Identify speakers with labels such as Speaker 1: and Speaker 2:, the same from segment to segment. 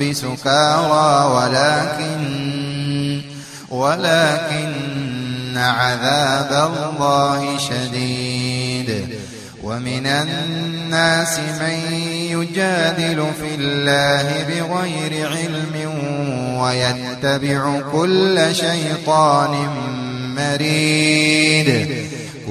Speaker 1: بسكارى ولكن ولكن عذاب الله شديد. ومن الناس من يجادل في الله بغير علم ويتبع كل شيطان مريد.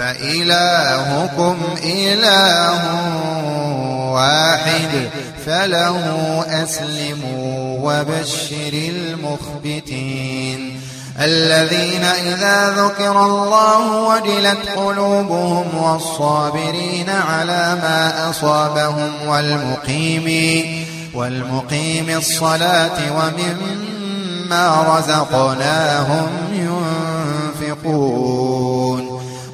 Speaker 1: فإلهكم إله واحد فله أسلموا وبشر المخبتين الذين إذا ذكر الله وجلت قلوبهم والصابرين على ما أصابهم والمقيم والمقيم الصلاة ومما رزقناهم ينفقون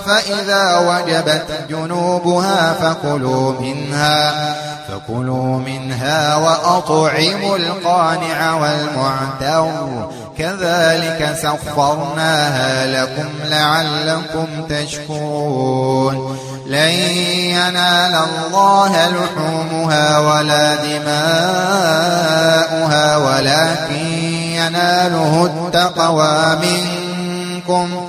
Speaker 1: فإذا وجبت جنوبها فكلوا منها فكلوا منها وأطعموا القانع والمعتر. كذلك سخرناها لكم لعلكم تشكرون. لن ينال الله لحومها ولا دماؤها ولكن يناله التقوى منكم.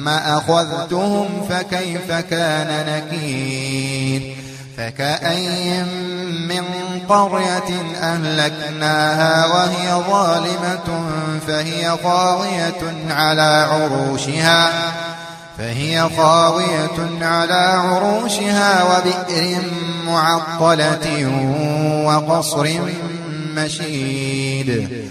Speaker 1: ثم أخذتهم فكيف كان نكير؟ فكأي من قرية أهلكناها وهي ظالمة فهي خاوية على عروشها فهي خاوية على عروشها وبئر معطلة وقصر مشيد.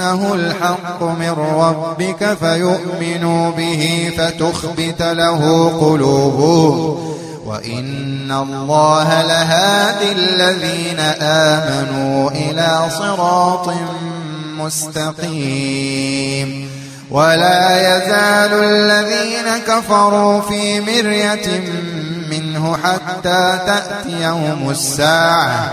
Speaker 1: أنه الحق من ربك فيؤمنوا به فتخبت له قلوبهم. وإن الله لهادي الذين آمنوا إلى صراط مستقيم. ولا يزال الذين كفروا في مرية منه حتى تأتيهم الساعة.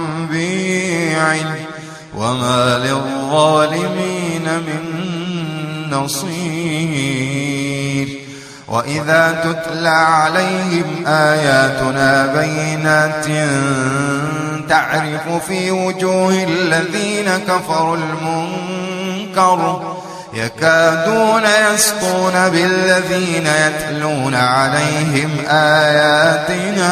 Speaker 2: علم وما للظالمين من نصير وإذا تتلى عليهم آياتنا بينات تعرف في وجوه الذين كفروا المنكر يكادون يسطون بالذين يتلون عليهم آياتنا